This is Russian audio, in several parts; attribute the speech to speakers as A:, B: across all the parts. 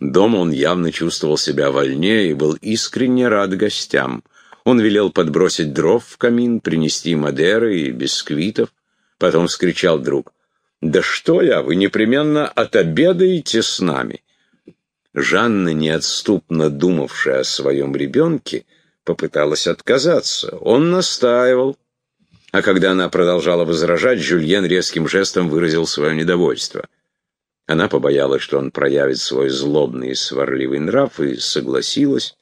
A: Дома он явно чувствовал себя вольнее и был искренне рад гостям. Он велел подбросить дров в камин, принести мадеры и бисквитов. Потом вскричал друг. «Да что я, вы непременно отобедаете с нами!» Жанна, неотступно думавшая о своем ребенке, попыталась отказаться. Он настаивал. А когда она продолжала возражать, Жюльен резким жестом выразил свое недовольство. Она побоялась, что он проявит свой злобный и сварливый нрав, и согласилась,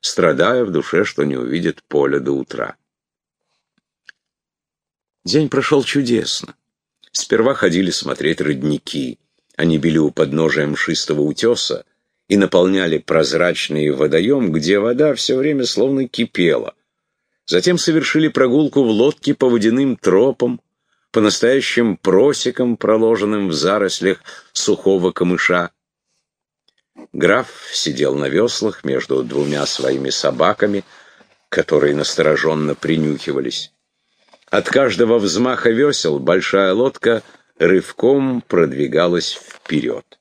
A: страдая в душе, что не увидит поля до утра. День прошел чудесно. Сперва ходили смотреть родники. Они били у подножия мшистого утеса и наполняли прозрачный водоем, где вода все время словно кипела. Затем совершили прогулку в лодке по водяным тропам, по настоящим просекам, проложенным в зарослях сухого камыша. Граф сидел на веслах между двумя своими собаками, которые настороженно принюхивались. От каждого взмаха весел большая лодка рывком продвигалась вперед.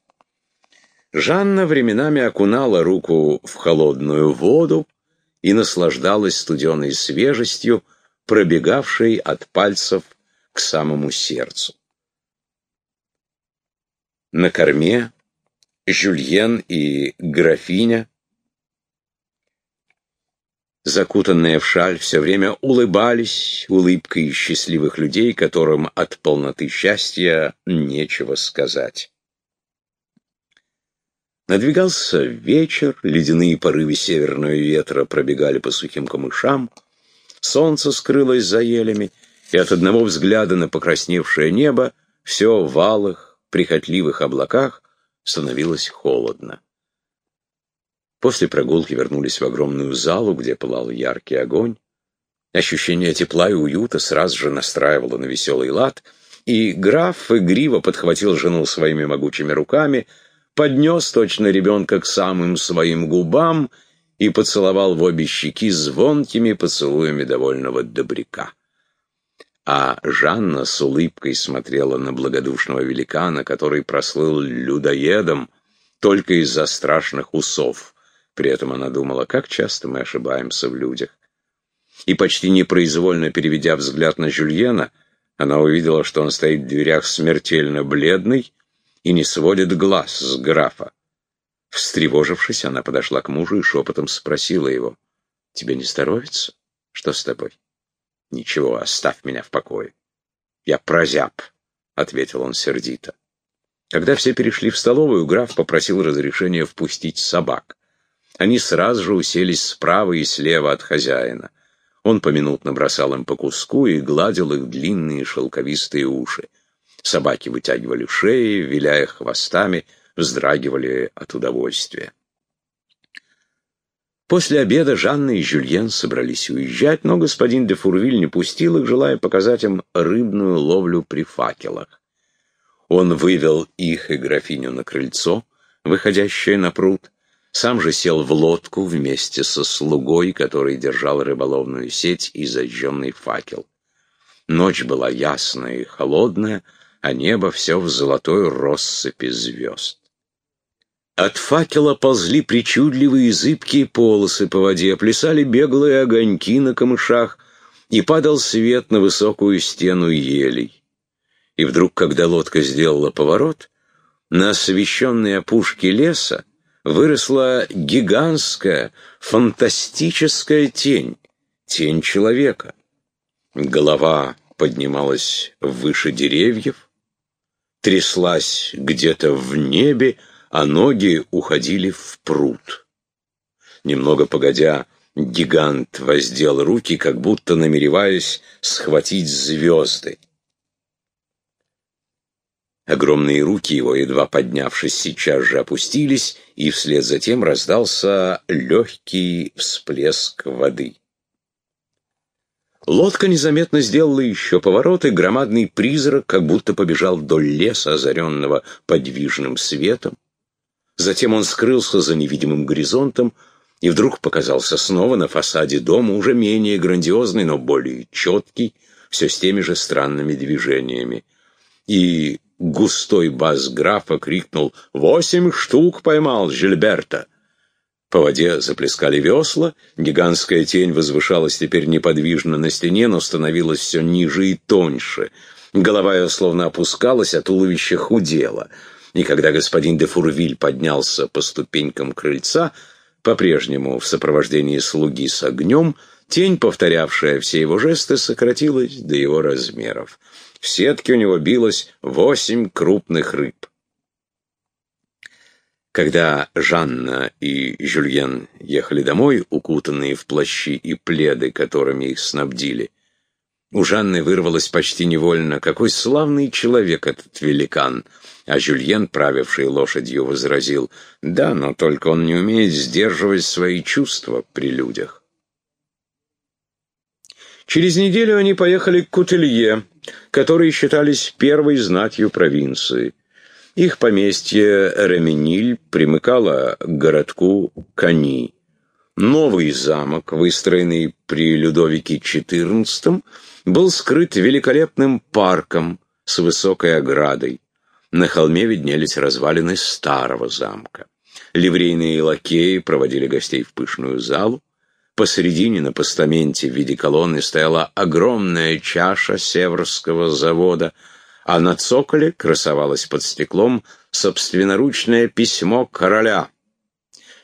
A: Жанна временами окунала руку в холодную воду и наслаждалась студеной свежестью, пробегавшей от пальцев к самому сердцу. На корме Жюльен и графиня, закутанные в шаль, все время улыбались улыбкой счастливых людей, которым от полноты счастья нечего сказать. Надвигался вечер, ледяные порывы северного ветра пробегали по сухим камышам, солнце скрылось за елями, и от одного взгляда на покрасневшее небо все в алых, прихотливых облаках становилось холодно. После прогулки вернулись в огромную залу, где пылал яркий огонь. Ощущение тепла и уюта сразу же настраивало на веселый лад, и граф игриво подхватил жену своими могучими руками, поднес точно ребенка к самым своим губам и поцеловал в обе щеки звонкими поцелуями довольного добряка а Жанна с улыбкой смотрела на благодушного великана, который прослыл людоедом только из-за страшных усов. При этом она думала, как часто мы ошибаемся в людях. И почти непроизвольно переведя взгляд на Жюльена, она увидела, что он стоит в дверях смертельно бледный и не сводит глаз с графа. Встревожившись, она подошла к мужу и шепотом спросила его, «Тебе не здоровится? Что с тобой?» «Ничего, оставь меня в покое». «Я прозяб», — ответил он сердито. Когда все перешли в столовую, граф попросил разрешения впустить собак. Они сразу же уселись справа и слева от хозяина. Он поминутно бросал им по куску и гладил их длинные шелковистые уши. Собаки вытягивали шеи, виляя хвостами, вздрагивали от удовольствия. После обеда Жанна и Жюльен собрались уезжать, но господин де Фурвиль не пустил их, желая показать им рыбную ловлю при факелах. Он вывел их и графиню на крыльцо, выходящее на пруд, сам же сел в лодку вместе со слугой, который держал рыболовную сеть и зажженный факел. Ночь была ясная и холодная, а небо все в золотой россыпи звезд. От факела ползли причудливые зыбкие полосы по воде, плясали беглые огоньки на камышах, и падал свет на высокую стену елей. И вдруг, когда лодка сделала поворот, на освещенной опушке леса выросла гигантская, фантастическая тень, тень человека. Голова поднималась выше деревьев, тряслась где-то в небе, а ноги уходили в пруд. Немного погодя, гигант воздел руки, как будто намереваясь схватить звезды. Огромные руки его, едва поднявшись, сейчас же опустились, и вслед за тем раздался легкий всплеск воды. Лодка незаметно сделала еще поворот, и громадный призрак как будто побежал вдоль леса, озаренного подвижным светом. Затем он скрылся за невидимым горизонтом и вдруг показался снова на фасаде дома, уже менее грандиозный, но более четкий, все с теми же странными движениями. И густой бас графа крикнул «Восемь штук поймал Жильберта!» По воде заплескали весла, гигантская тень возвышалась теперь неподвижно на стене, но становилась все ниже и тоньше. Голова ее словно опускалась, а туловище худело. И когда господин де Фурвиль поднялся по ступенькам крыльца, по-прежнему в сопровождении слуги с огнем, тень, повторявшая все его жесты, сократилась до его размеров. В сетке у него билось восемь крупных рыб. Когда Жанна и Жюльен ехали домой, укутанные в плащи и пледы, которыми их снабдили, у Жанны вырвалось почти невольно, какой славный человек этот великан. А Жюльен, правивший лошадью, возразил, да, но только он не умеет сдерживать свои чувства при людях. Через неделю они поехали к Кутелье, которые считались первой знатью провинции. Их поместье Ремениль примыкало к городку Кани. Новый замок, выстроенный при Людовике XIV, был скрыт великолепным парком с высокой оградой. На холме виднелись развалины старого замка. Ливрейные лакеи проводили гостей в пышную залу. Посредине на постаменте в виде колонны стояла огромная чаша северского завода — а на цоколе красовалось под стеклом собственноручное письмо короля,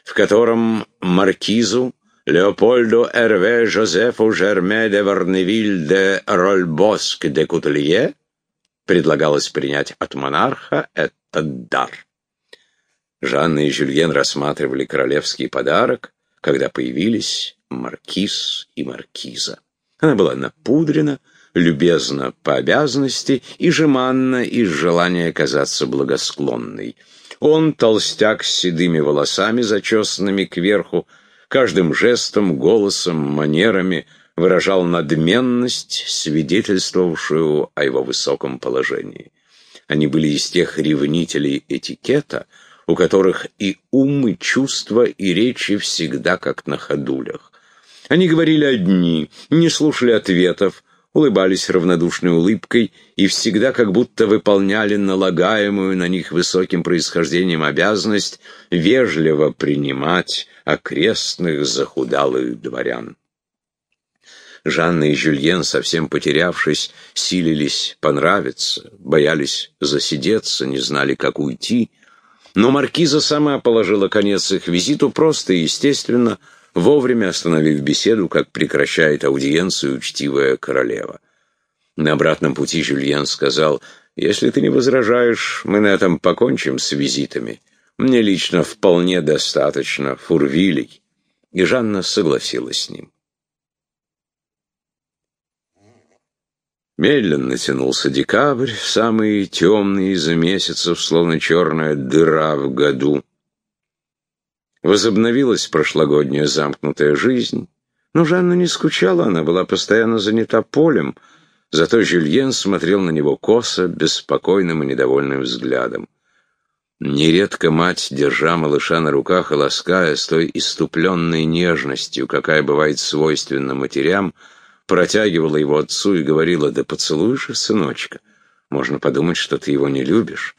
A: в котором маркизу Леопольду Эрве Жозефу Жерме де Варневиль де Рольбоск де Кутелье предлагалось принять от монарха этот дар. Жанна и Жюльен рассматривали королевский подарок, когда появились маркиз и маркиза. Она была напудрена, любезно по обязанности и жеманно из желания казаться благосклонной. Он, толстяк с седыми волосами, зачесанными кверху, каждым жестом, голосом, манерами выражал надменность, свидетельствовавшую о его высоком положении. Они были из тех ревнителей этикета, у которых и ум, и чувства, и речи всегда как на ходулях. Они говорили одни, не слушали ответов, улыбались равнодушной улыбкой и всегда как будто выполняли налагаемую на них высоким происхождением обязанность вежливо принимать окрестных захудалых дворян. Жанна и Жюльен, совсем потерявшись, силились понравиться, боялись засидеться, не знали, как уйти. Но маркиза сама положила конец их визиту просто и естественно, вовремя остановив беседу, как прекращает аудиенцию учтивая королева. На обратном пути Жюльен сказал, «Если ты не возражаешь, мы на этом покончим с визитами. Мне лично вполне достаточно фурвилей». И Жанна согласилась с ним. Медленно тянулся декабрь, самый темный из месяцев, словно черная дыра в году. Возобновилась прошлогодняя замкнутая жизнь, но Жанна не скучала, она была постоянно занята полем, зато Жюльен смотрел на него косо, беспокойным и недовольным взглядом. Нередко мать, держа малыша на руках и лаская с той иступленной нежностью, какая бывает свойственна матерям, протягивала его отцу и говорила, «Да поцелуешь же, сыночка, можно подумать, что ты его не любишь».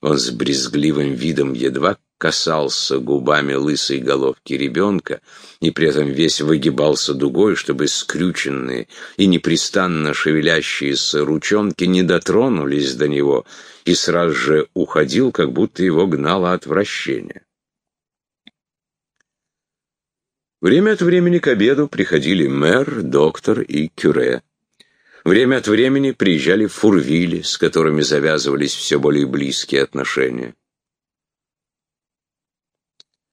A: Он с брезгливым видом едва касался губами лысой головки ребенка и при этом весь выгибался дугой, чтобы скрюченные и непрестанно шевелящиеся ручонки не дотронулись до него, и сразу же уходил, как будто его гнало отвращение. Время от времени к обеду приходили мэр, доктор и кюре. Время от времени приезжали фурвили, с которыми завязывались все более близкие отношения.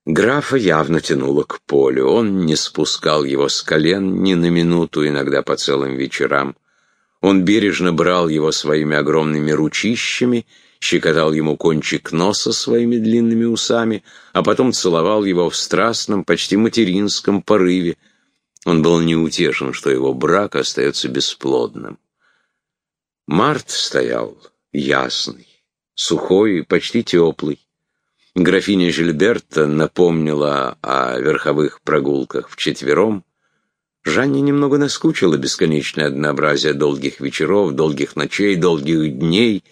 A: Графа явно тянуло к полю. Он не спускал его с колен ни на минуту, иногда по целым вечерам. Он бережно брал его своими огромными ручищами, щекотал ему кончик носа своими длинными усами, а потом целовал его в страстном, почти материнском порыве. Он был неутешен, что его брак остается бесплодным. Март стоял ясный, сухой и почти теплый. Графиня Жильберта напомнила о верховых прогулках вчетвером. Жанне немного наскучило бесконечное однообразие долгих вечеров, долгих ночей, долгих дней,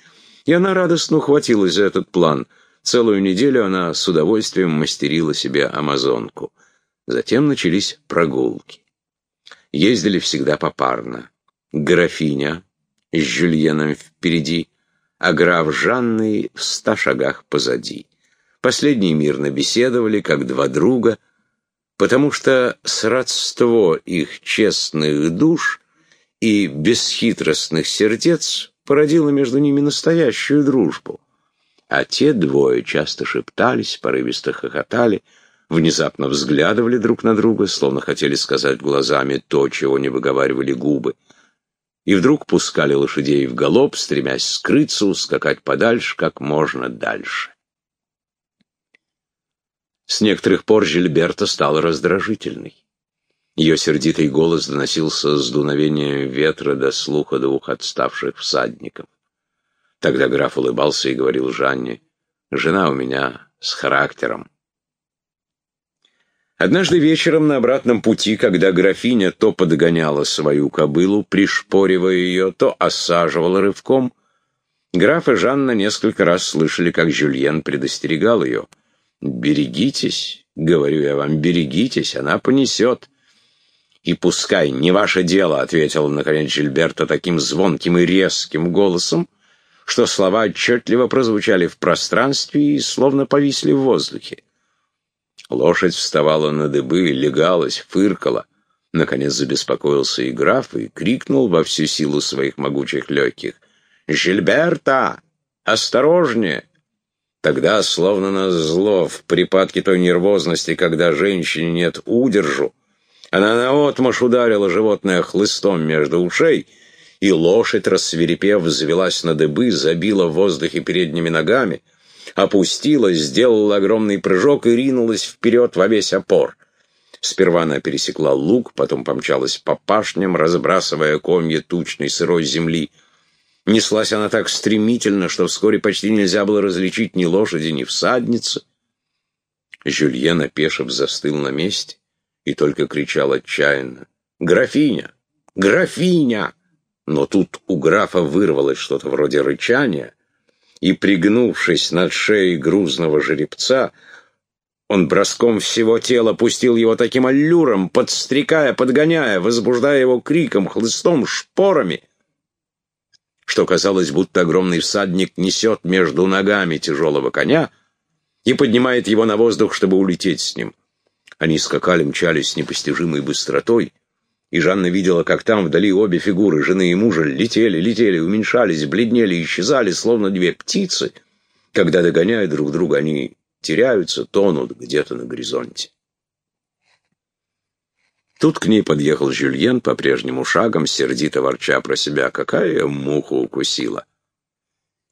A: И она радостно ухватилась за этот план. Целую неделю она с удовольствием мастерила себе амазонку. Затем начались прогулки. Ездили всегда попарно. Графиня с Жюльеном впереди, а граф Жанной в ста шагах позади. Последние мирно беседовали, как два друга, потому что сродство их честных душ и бесхитростных сердец породило между ними настоящую дружбу. А те двое часто шептались, порывисто хохотали, внезапно взглядывали друг на друга, словно хотели сказать глазами то, чего не выговаривали губы и вдруг пускали лошадей в галоп, стремясь скрыться, ускакать подальше, как можно дальше. С некоторых пор Жильберта стала раздражительной. Ее сердитый голос доносился с дуновением ветра до слуха двух отставших всадников. Тогда граф улыбался и говорил Жанне, «Жена у меня с характером». Однажды вечером на обратном пути, когда графиня то подгоняла свою кобылу, пришпоривая ее, то осаживала рывком, граф и Жанна несколько раз слышали, как Жюльен предостерегал ее. «Берегитесь, — говорю я вам, — берегитесь, она понесет». «И пускай, не ваше дело», — ответил, наконец, Жильберта таким звонким и резким голосом, что слова отчетливо прозвучали в пространстве и словно повисли в воздухе. Лошадь вставала на дыбы, легалась, фыркала. Наконец забеспокоился и граф и крикнул во всю силу своих могучих легких. «Жильберта! Осторожнее!» Тогда, словно на зло, в припадке той нервозности, когда женщине нет удержу, она наотмашь ударила животное хлыстом между ушей, и лошадь, рассверепев, взвелась на дыбы, забила в воздухе передними ногами — опустилась, сделала огромный прыжок и ринулась вперед во весь опор. Сперва она пересекла луг, потом помчалась по пашням, разбрасывая комья тучной сырой земли. Неслась она так стремительно, что вскоре почти нельзя было различить ни лошади, ни всадницы. Жюльен, опешив, застыл на месте и только кричал отчаянно. «Графиня! Графиня!» Но тут у графа вырвалось что-то вроде рычания, и, пригнувшись над шеей грузного жеребца, он броском всего тела пустил его таким аллюром, подстрекая, подгоняя, возбуждая его криком, хлыстом, шпорами, что казалось, будто огромный всадник несет между ногами тяжелого коня и поднимает его на воздух, чтобы улететь с ним. Они скакали, мчались с непостижимой быстротой, и Жанна видела, как там вдали обе фигуры, жены и мужа, летели, летели, уменьшались, бледнели, исчезали, словно две птицы. Когда догоняют друг друга, они теряются, тонут где-то на горизонте. Тут к ней подъехал Жюльен по-прежнему шагом, сердито ворча про себя, какая муха укусила.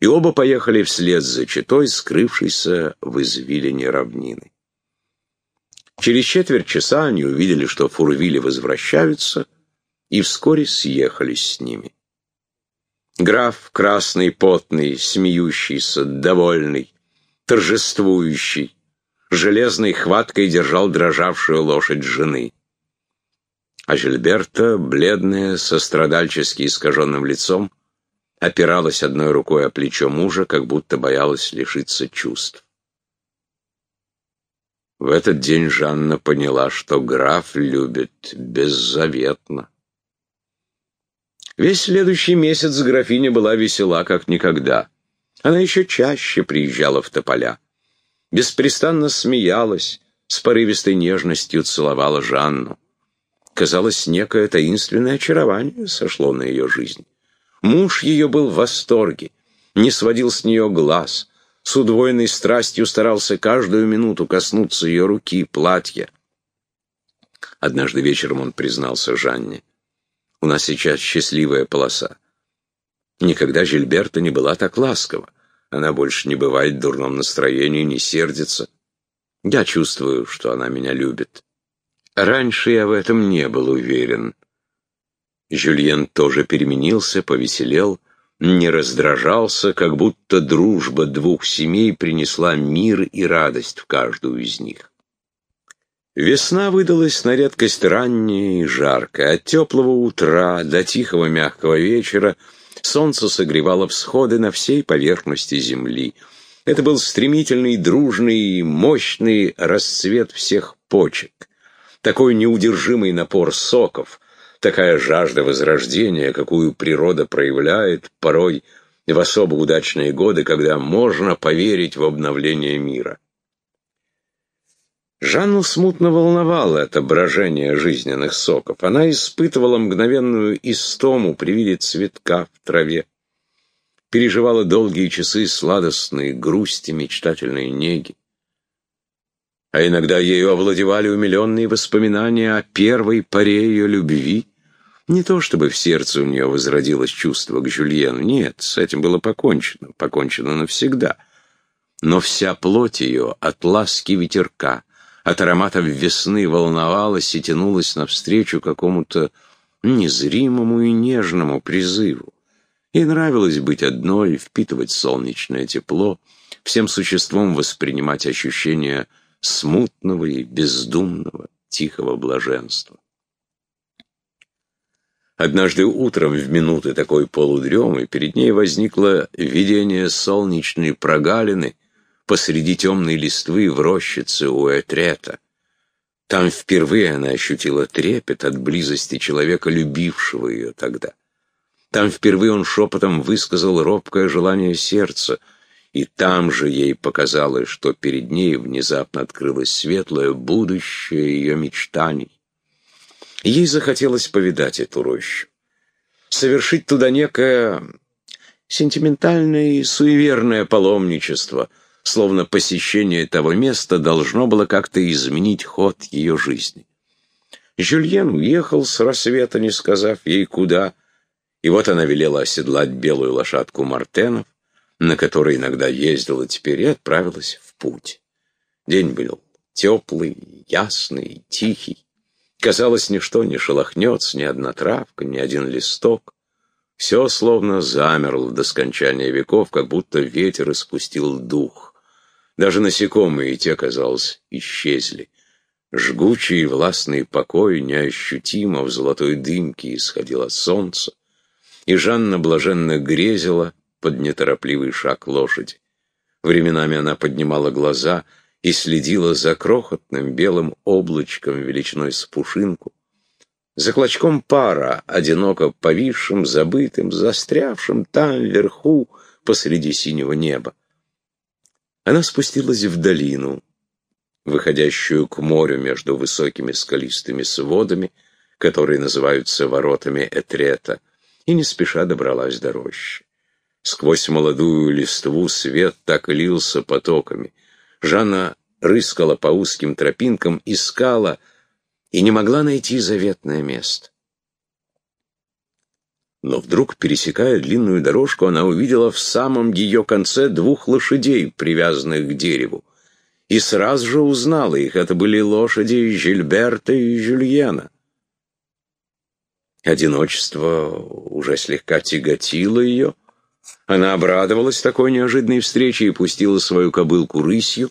A: И оба поехали вслед за читой, скрывшейся в извилине равнины. Через четверть часа они увидели, что фурвили возвращаются, и вскоре съехались с ними. Граф, красный, потный, смеющийся, довольный, торжествующий, железной хваткой держал дрожавшую лошадь жены. А Жильберта, бледная, со страдальчески искаженным лицом, опиралась одной рукой о плечо мужа, как будто боялась лишиться чувств. В этот день Жанна поняла, что граф любит беззаветно. Весь следующий месяц графиня была весела, как никогда. Она еще чаще приезжала в Тополя. Беспрестанно смеялась, с порывистой нежностью целовала Жанну. Казалось, некое таинственное очарование сошло на ее жизнь. Муж ее был в восторге, не сводил с нее глаз — с удвоенной страстью старался каждую минуту коснуться ее руки, платья. Однажды вечером он признался Жанне. «У нас сейчас счастливая полоса. Никогда Жильберта не была так ласкова. Она больше не бывает в дурном настроении, не сердится. Я чувствую, что она меня любит. Раньше я в этом не был уверен». Жюльен тоже переменился, повеселел, не раздражался, как будто дружба двух семей принесла мир и радость в каждую из них. Весна выдалась на редкость ранняя и жаркая. От теплого утра до тихого мягкого вечера Солнце согревало всходы на всей поверхности земли. Это был стремительный, дружный, мощный расцвет всех почек. Такой неудержимый напор соков, такая жажда возрождения, какую природа проявляет порой в особо удачные годы, когда можно поверить в обновление мира. Жанну смутно волновало это брожение жизненных соков. Она испытывала мгновенную истому при виде цветка в траве. Переживала долгие часы сладостные грусти, мечтательные неги. А иногда ею овладевали умиленные воспоминания о первой поре ее любви. Не то чтобы в сердце у нее возродилось чувство к Жюльену, нет, с этим было покончено, покончено навсегда. Но вся плоть ее от ласки ветерка, от ароматов весны волновалась и тянулась навстречу какому-то незримому и нежному призыву. Ей нравилось быть одной, впитывать солнечное тепло, всем существом воспринимать ощущение смутного и бездумного, тихого блаженства. Однажды утром, в минуты такой полудремы, перед ней возникло видение солнечной прогалины — посреди темной листвы в рощице у Этрета. Там впервые она ощутила трепет от близости человека, любившего ее тогда. Там впервые он шепотом высказал робкое желание сердца, и там же ей показалось, что перед ней внезапно открылось светлое будущее ее мечтаний. Ей захотелось повидать эту рощу, совершить туда некое сентиментальное и суеверное паломничество — словно посещение того места должно было как-то изменить ход ее жизни. Жюльен уехал с рассвета, не сказав ей куда, и вот она велела оседлать белую лошадку Мартенов, на которой иногда ездила теперь, и отправилась в путь. День был теплый, ясный, тихий. Казалось, ничто не шелохнется, ни одна травка, ни один листок. Все словно замерло до скончания веков, как будто ветер испустил дух. Даже насекомые и те, казалось, исчезли. Жгучий и властный покой неощутимо в золотой дымке исходил от солнца, и Жанна блаженно грезила под неторопливый шаг лошади. Временами она поднимала глаза и следила за крохотным белым облачком величиной с пушинку, за клочком пара, одиноко повисшим, забытым, застрявшим там вверху посреди синего неба. Она спустилась в долину, выходящую к морю между высокими скалистыми сводами, которые называются воротами Этрета, и не спеша добралась до рощи. Сквозь молодую листву свет так лился потоками. Жанна рыскала по узким тропинкам, искала и не могла найти заветное место. Но вдруг, пересекая длинную дорожку, она увидела в самом ее конце двух лошадей, привязанных к дереву. И сразу же узнала их. Это были лошади Жильберта и Жюльена. Одиночество уже слегка тяготило ее. Она обрадовалась такой неожиданной встрече и пустила свою кобылку рысью,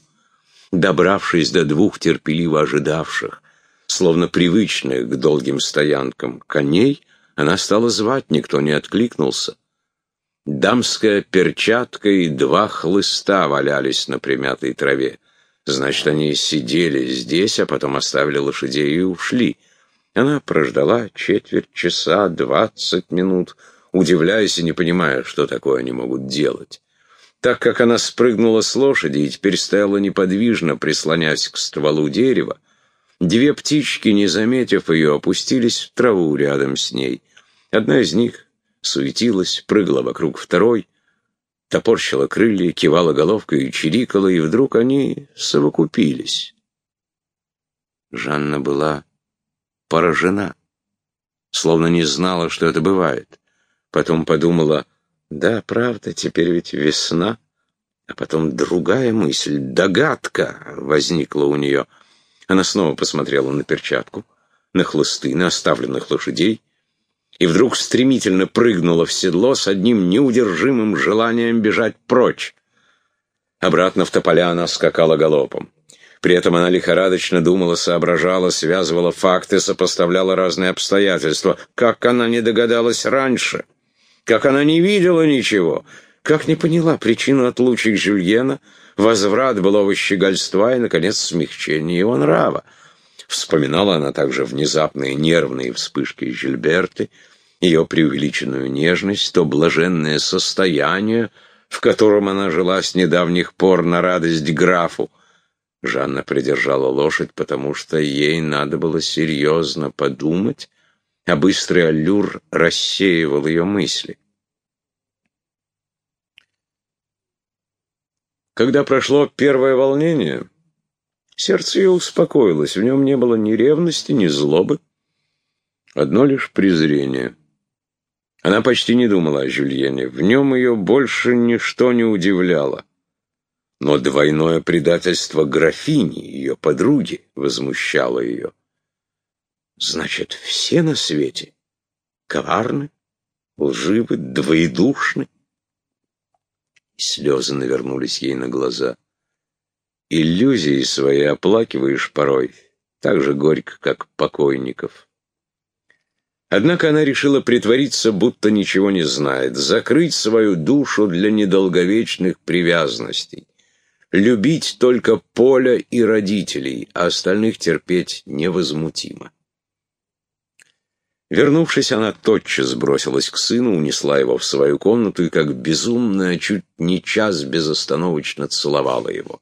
A: добравшись до двух терпеливо ожидавших, словно привычных к долгим стоянкам, коней — она стала звать, никто не откликнулся. Дамская перчатка и два хлыста валялись на примятой траве. Значит, они сидели здесь, а потом оставили лошадей и ушли. Она прождала четверть часа, двадцать минут, удивляясь и не понимая, что такое они могут делать. Так как она спрыгнула с лошади и теперь стояла неподвижно, прислонясь к стволу дерева, Две птички, не заметив ее, опустились в траву рядом с ней. Одна из них суетилась, прыгала вокруг второй, топорщила крылья, кивала головкой и чирикала, и вдруг они совокупились. Жанна была поражена, словно не знала, что это бывает. Потом подумала, да, правда, теперь ведь весна. А потом другая мысль, догадка возникла у нее — она снова посмотрела на перчатку, на хлысты, на оставленных лошадей, и вдруг стремительно прыгнула в седло с одним неудержимым желанием бежать прочь. Обратно в тополя она скакала галопом. При этом она лихорадочно думала, соображала, связывала факты, сопоставляла разные обстоятельства. Как она не догадалась раньше? Как она не видела ничего, как не поняла причину отлучек Жюльена, возврат былого щегольства и, наконец, смягчение его нрава. Вспоминала она также внезапные нервные вспышки Жильберты, ее преувеличенную нежность, то блаженное состояние, в котором она жила с недавних пор на радость графу. Жанна придержала лошадь, потому что ей надо было серьезно подумать, а быстрый аллюр рассеивал ее мысли. Когда прошло первое волнение, сердце ее успокоилось, в нем не было ни ревности, ни злобы, одно лишь презрение. Она почти не думала о Жюльене, в нем ее больше ничто не удивляло. Но двойное предательство графини, ее подруги, возмущало ее. Значит, все на свете коварны, лживы, двоедушны? Слезы навернулись ей на глаза. Иллюзии свои оплакиваешь порой, так же горько, как покойников. Однако она решила притвориться, будто ничего не знает, закрыть свою душу для недолговечных привязанностей, любить только Поля и родителей, а остальных терпеть невозмутимо. Вернувшись, она тотчас бросилась к сыну, унесла его в свою комнату и, как безумная, чуть не час безостановочно целовала его.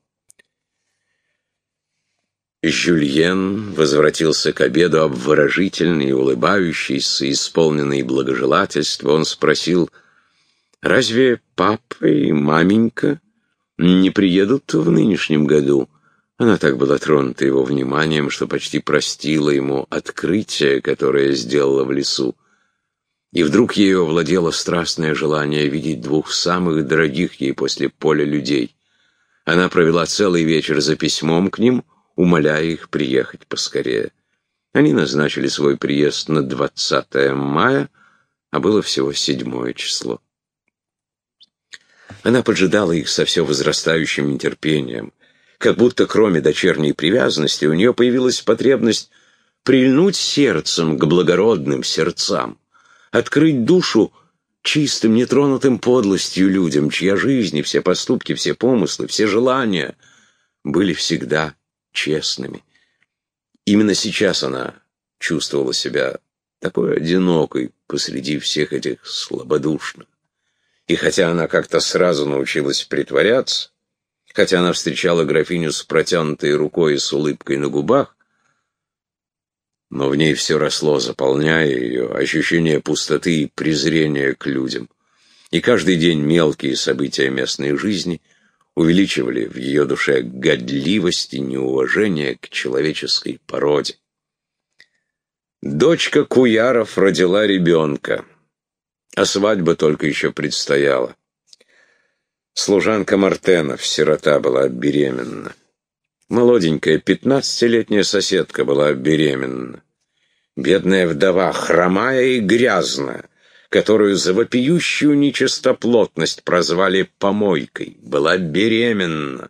A: Жюльен возвратился к обеду обворожительный, улыбающийся, исполненный благожелательства. Он спросил, «Разве папа и маменька не приедут в нынешнем году?» Она так была тронута его вниманием, что почти простила ему открытие, которое сделала в лесу. И вдруг ею овладело страстное желание видеть двух самых дорогих ей после поля людей. Она провела целый вечер за письмом к ним, умоляя их приехать поскорее. Они назначили свой приезд на 20 мая, а было всего седьмое число. Она поджидала их со все возрастающим нетерпением как будто кроме дочерней привязанности у нее появилась потребность прильнуть сердцем к благородным сердцам, открыть душу чистым, нетронутым подлостью людям, чья жизнь и все поступки, все помыслы, все желания были всегда честными. Именно сейчас она чувствовала себя такой одинокой посреди всех этих слабодушных. И хотя она как-то сразу научилась притворяться, хотя она встречала графиню с протянутой рукой и с улыбкой на губах, но в ней все росло, заполняя ее, ощущение пустоты и презрения к людям. И каждый день мелкие события местной жизни увеличивали в ее душе годливость и неуважение к человеческой породе. Дочка Куяров родила ребенка, а свадьба только еще предстояла. Служанка Мартенов, сирота, была беременна. Молоденькая, пятнадцатилетняя соседка была беременна. Бедная вдова, хромая и грязная, которую за вопиющую нечистоплотность прозвали «помойкой», была беременна.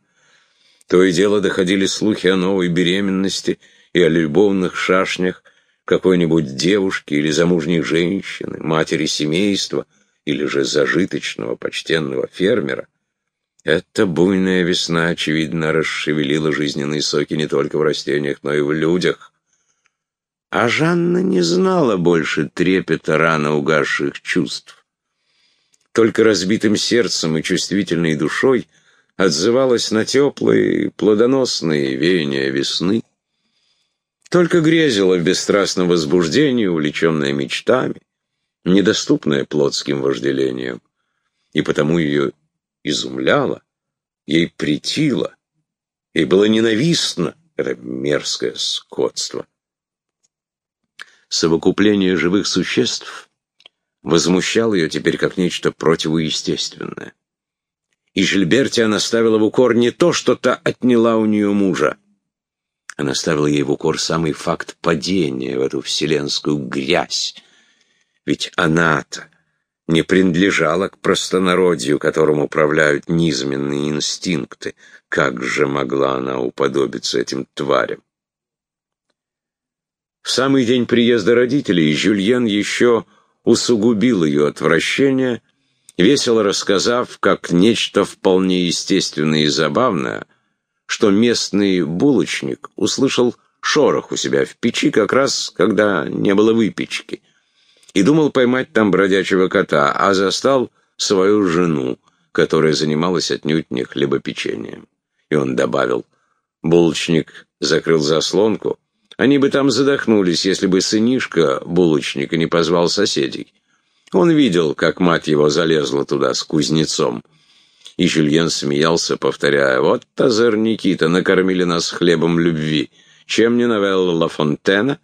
A: То и дело доходили слухи о новой беременности и о любовных шашнях какой-нибудь девушки или замужней женщины, матери семейства или же зажиточного почтенного фермера. Эта буйная весна, очевидно, расшевелила жизненные соки не только в растениях, но и в людях. А Жанна не знала больше трепета рано угасших чувств. Только разбитым сердцем и чувствительной душой отзывалась на теплые, плодоносные веяния весны. Только грезила в бесстрастном возбуждении, увлеченная мечтами, недоступная плотским вожделением, и потому ее изумляло, ей притило, ей было ненавистно это мерзкое скотство. Совокупление живых существ возмущало ее теперь как нечто противоестественное. И Жильберти она ставила в укор не то, что та отняла у нее мужа. Она ставила ей в укор самый факт падения в эту вселенскую грязь. Ведь она-то не принадлежала к простонародью, которым управляют низменные инстинкты. Как же могла она уподобиться этим тварям? В самый день приезда родителей Жюльен еще усугубил ее отвращение, весело рассказав, как нечто вполне естественное и забавное, что местный булочник услышал шорох у себя в печи как раз, когда не было выпечки, и думал поймать там бродячего кота, а застал свою жену, которая занималась отнюдь не хлебопечением. И он добавил, булочник закрыл заслонку, они бы там задохнулись, если бы сынишка булочника не позвал соседей. Он видел, как мать его залезла туда с кузнецом. И Жюльен смеялся, повторяя, «Вот Тазер Никита накормили нас хлебом любви. Чем не новелла Ла Фонтена?»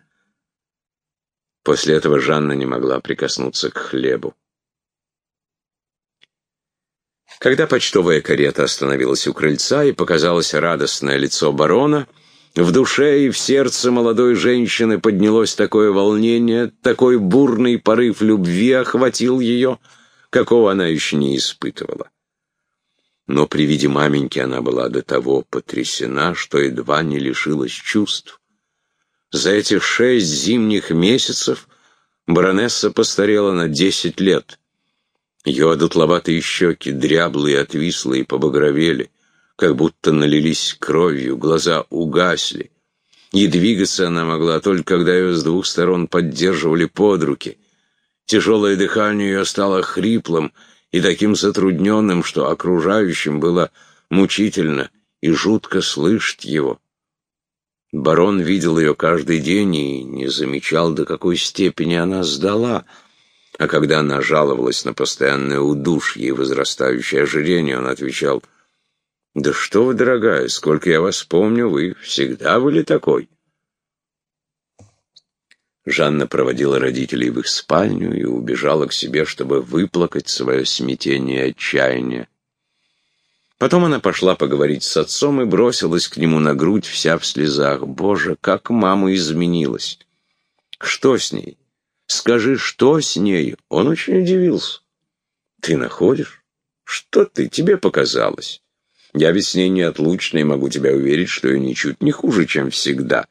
A: После этого Жанна не могла прикоснуться к хлебу. Когда почтовая карета остановилась у крыльца и показалось радостное лицо барона, в душе и в сердце молодой женщины поднялось такое волнение, такой бурный порыв любви охватил ее, какого она еще не испытывала. Но при виде маменьки она была до того потрясена, что едва не лишилась чувств. За эти шесть зимних месяцев баронесса постарела на десять лет. Ее одутловатые щеки, дряблые, отвислые, побагровели, как будто налились кровью, глаза угасли. И двигаться она могла только, когда ее с двух сторон поддерживали под руки. Тяжелое дыхание ее стало хриплым, и таким затрудненным, что окружающим было мучительно и жутко слышать его. Барон видел ее каждый день и не замечал, до какой степени она сдала. А когда она жаловалась на постоянное удушье и возрастающее ожирение, он отвечал, «Да что вы, дорогая, сколько я вас помню, вы всегда были такой». Жанна проводила родителей в их спальню и убежала к себе, чтобы выплакать свое смятение и отчаяние. Потом она пошла поговорить с отцом и бросилась к нему на грудь, вся в слезах. «Боже, как мама изменилась!» «Что с ней? Скажи, что с ней?» Он очень удивился. «Ты находишь? Что ты? Тебе показалось. Я ведь с ней неотлучна и могу тебя уверить, что я ничуть не хуже, чем всегда».